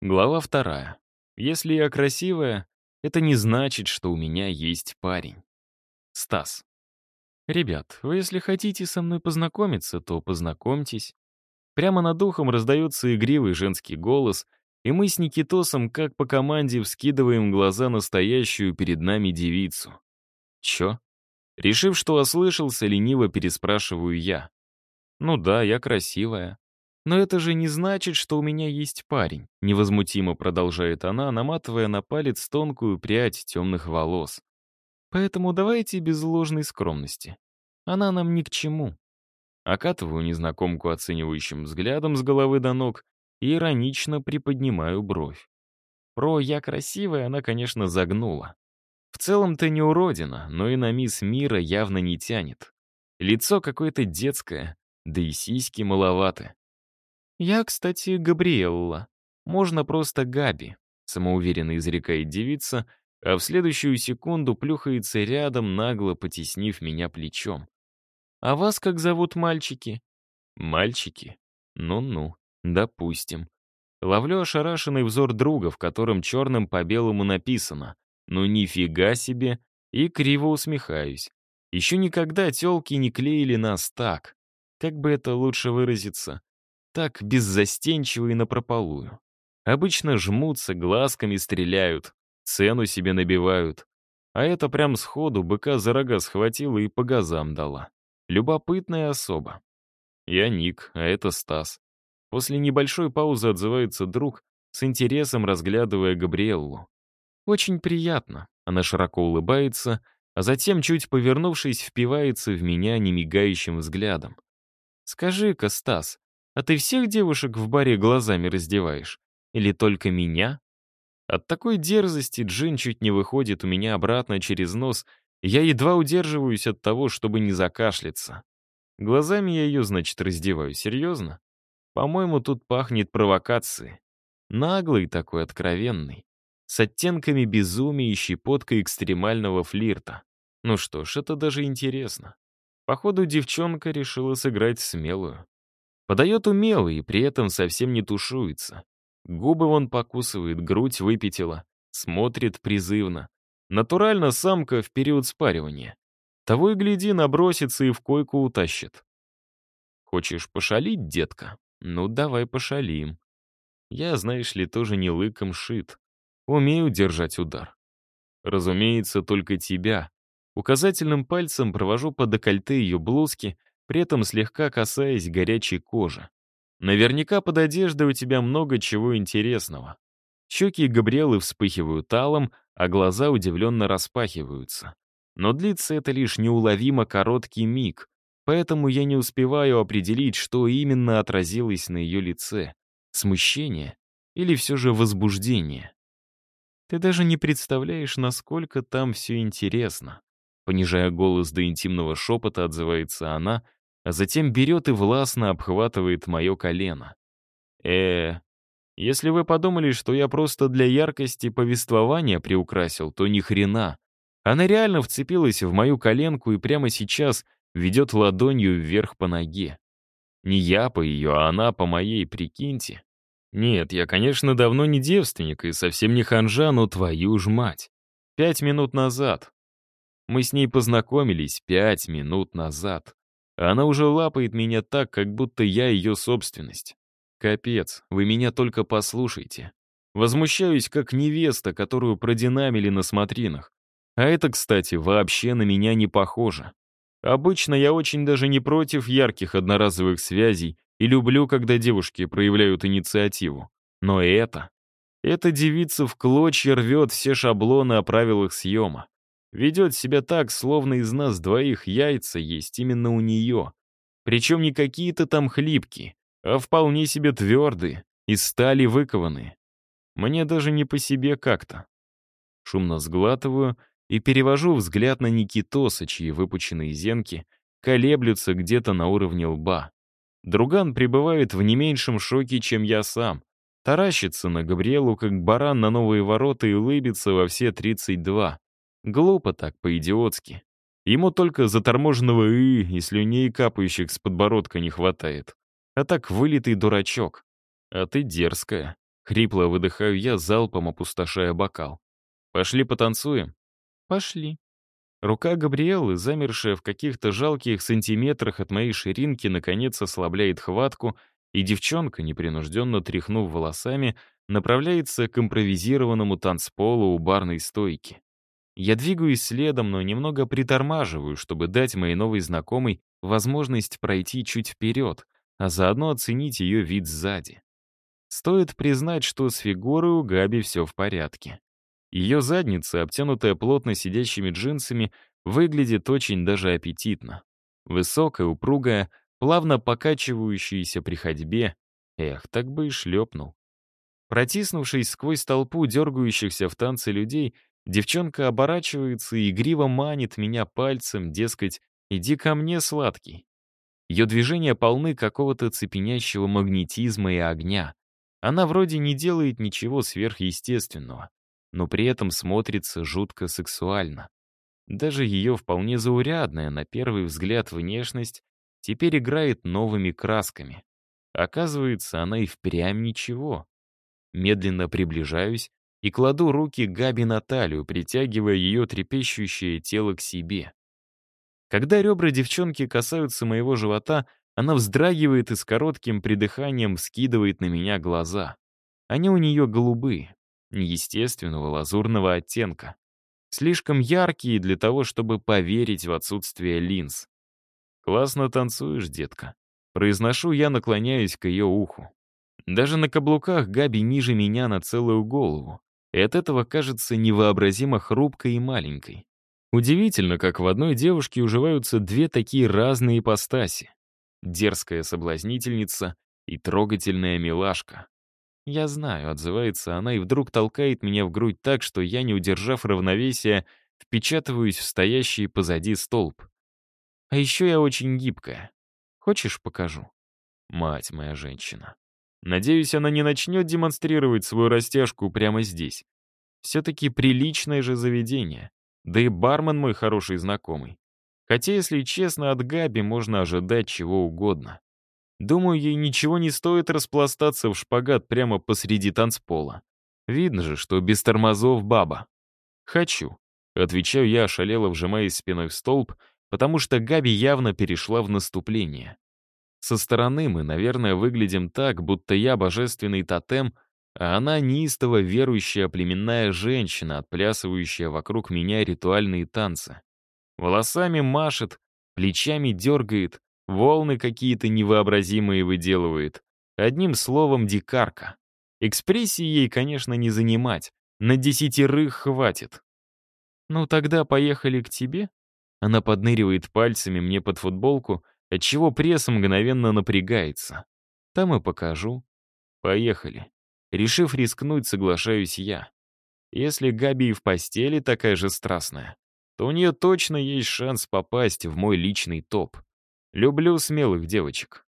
Глава вторая. Если я красивая, это не значит, что у меня есть парень. Стас. Ребят, вы если хотите со мной познакомиться, то познакомьтесь. Прямо над ухом раздается игривый женский голос, и мы с Никитосом, как по команде, вскидываем глаза настоящую перед нами девицу. Чё? Решив, что ослышался, лениво переспрашиваю я. Ну да, я красивая. Но это же не значит, что у меня есть парень, невозмутимо продолжает она, наматывая на палец тонкую прядь темных волос. Поэтому давайте без ложной скромности. Она нам ни к чему. Окатываю незнакомку оценивающим взглядом с головы до ног и иронично приподнимаю бровь. Про «я красивая» она, конечно, загнула. В целом-то не уродина, но и на мисс Мира явно не тянет. Лицо какое-то детское, да и сиськи маловаты. «Я, кстати, Габриэлла. Можно просто Габи», — самоуверенно изрекает девица, а в следующую секунду плюхается рядом, нагло потеснив меня плечом. «А вас как зовут мальчики?» «Мальчики? Ну-ну, допустим». Ловлю ошарашенный взор друга, в котором черным по белому написано «Ну нифига себе!» и криво усмехаюсь. Еще никогда телки не клеили нас так. Как бы это лучше выразиться? Так беззастенчиво и напропалую. Обычно жмутся, глазками стреляют, цену себе набивают. А это прям сходу быка за рога схватила и по газам дала. Любопытная особа. Я Ник, а это Стас. После небольшой паузы отзывается друг, с интересом разглядывая Габриэллу. «Очень приятно», — она широко улыбается, а затем, чуть повернувшись, впивается в меня немигающим взглядом. «Скажи-ка, Стас, а ты всех девушек в баре глазами раздеваешь? Или только меня?» От такой дерзости Джин чуть не выходит у меня обратно через нос, я едва удерживаюсь от того, чтобы не закашляться. Глазами я ее, значит, раздеваю. Серьезно? По-моему, тут пахнет провокацией. Наглый такой, откровенный. С оттенками безумия и щепоткой экстремального флирта. Ну что ж, это даже интересно. Походу, девчонка решила сыграть смелую. Подает умело и при этом совсем не тушуется. Губы вон покусывает, грудь выпятила, смотрит призывно. Натурально самка в период спаривания. Того и гляди, набросится и в койку утащит. Хочешь пошалить, детка? Ну, давай пошалим. Я, знаешь ли, тоже не лыком шит. Умею держать удар. Разумеется, только тебя. Указательным пальцем провожу по декольте ее блузки, при этом слегка касаясь горячей кожи. Наверняка под одеждой у тебя много чего интересного. Щеки Габриэлы вспыхивают алым, а глаза удивленно распахиваются. Но длится это лишь неуловимо короткий миг, поэтому я не успеваю определить, что именно отразилось на ее лице. Смущение или все же возбуждение? Ты даже не представляешь, насколько там все интересно. Понижая голос до интимного шепота, отзывается она, а затем берет и властно обхватывает мое колено. э если вы подумали, что я просто для яркости повествования приукрасил, то ни хрена. Она реально вцепилась в мою коленку и прямо сейчас ведет ладонью вверх по ноге. Не я по ее, а она по моей, прикиньте. Нет, я, конечно, давно не девственник и совсем не ханжа, но твою ж мать. Пять минут назад. Мы с ней познакомились пять минут назад. Она уже лапает меня так, как будто я ее собственность. Капец, вы меня только послушайте. Возмущаюсь, как невеста, которую продинамили на смотринах. А это, кстати, вообще на меня не похоже. Обычно я очень даже не против ярких одноразовых связей и люблю, когда девушки проявляют инициативу. Но это... Эта девица в клочья рвет все шаблоны о правилах съема. Ведет себя так, словно из нас двоих яйца есть именно у нее. Причем не какие-то там хлипкие, а вполне себе твердые, из стали выкованные. Мне даже не по себе как-то. Шумно сглатываю и перевожу взгляд на Никитоса, чьи выпученные зенки колеблются где-то на уровне лба. Друган пребывает в не меньшем шоке, чем я сам. Таращится на Габриэлу, как баран на новые ворота и улыбится во все 32. Глупо так, по-идиотски. Ему только заторможенного «и» и слюней капающих с подбородка не хватает. А так вылитый дурачок. А ты дерзкая. Хрипло выдыхаю я, залпом опустошая бокал. «Пошли потанцуем?» «Пошли». Рука Габриэлы, замершая в каких-то жалких сантиметрах от моей ширинки, наконец ослабляет хватку, и девчонка, непринужденно тряхнув волосами, направляется к импровизированному танцполу у барной стойки. Я двигаюсь следом, но немного притормаживаю, чтобы дать моей новой знакомой возможность пройти чуть вперед, а заодно оценить ее вид сзади. Стоит признать, что с фигурой у Габи все в порядке. Ее задница, обтянутая плотно сидящими джинсами, выглядит очень даже аппетитно. Высокая, упругая, плавно покачивающаяся при ходьбе. Эх, так бы и шлепнул. Протиснувшись сквозь толпу дергающихся в танце людей, девчонка оборачивается и игриво манит меня пальцем, дескать, «Иди ко мне, сладкий». Ее движения полны какого-то цепенящего магнетизма и огня. Она вроде не делает ничего сверхъестественного, но при этом смотрится жутко сексуально. Даже ее вполне заурядная, на первый взгляд, внешность теперь играет новыми красками. Оказывается, она и впрямь ничего. Медленно приближаюсь и кладу руки Габи на талию, притягивая ее трепещущее тело к себе. Когда ребра девчонки касаются моего живота, она вздрагивает и с коротким придыханием скидывает на меня глаза. Они у нее голубые, неестественного лазурного оттенка. Слишком яркие для того, чтобы поверить в отсутствие линз. «Классно танцуешь, детка». Произношу я, наклоняюсь к ее уху. Даже на каблуках Габи ниже меня на целую голову. И от этого кажется невообразимо хрупкой и маленькой. Удивительно, как в одной девушке уживаются две такие разные ипостаси. Дерзкая соблазнительница и трогательная милашка. «Я знаю», — отзывается она и вдруг толкает меня в грудь так, что я, не удержав равновесия, впечатываюсь в стоящий позади столб. А еще я очень гибкая. Хочешь, покажу? Мать моя женщина. Надеюсь, она не начнет демонстрировать свою растяжку прямо здесь. Все-таки приличное же заведение. Да и бармен мой хороший знакомый. Хотя, если честно, от Габи можно ожидать чего угодно. Думаю, ей ничего не стоит распластаться в шпагат прямо посреди танцпола. Видно же, что без тормозов баба. «Хочу», — отвечаю я, ошалело вжимаясь спиной в столб, потому что Габи явно перешла в наступление. Со стороны мы, наверное, выглядим так, будто я божественный тотем, а она неистово верующая племенная женщина, отплясывающая вокруг меня ритуальные танцы. Волосами машет, плечами дергает, волны какие-то невообразимые выделывает. Одним словом, дикарка. Экспрессии ей, конечно, не занимать, на десятерых хватит. «Ну тогда поехали к тебе?» Она подныривает пальцами мне под футболку, отчего пресс мгновенно напрягается. Там и покажу. Поехали. Решив рискнуть, соглашаюсь я. Если Габи и в постели такая же страстная, то у нее точно есть шанс попасть в мой личный топ. Люблю смелых девочек.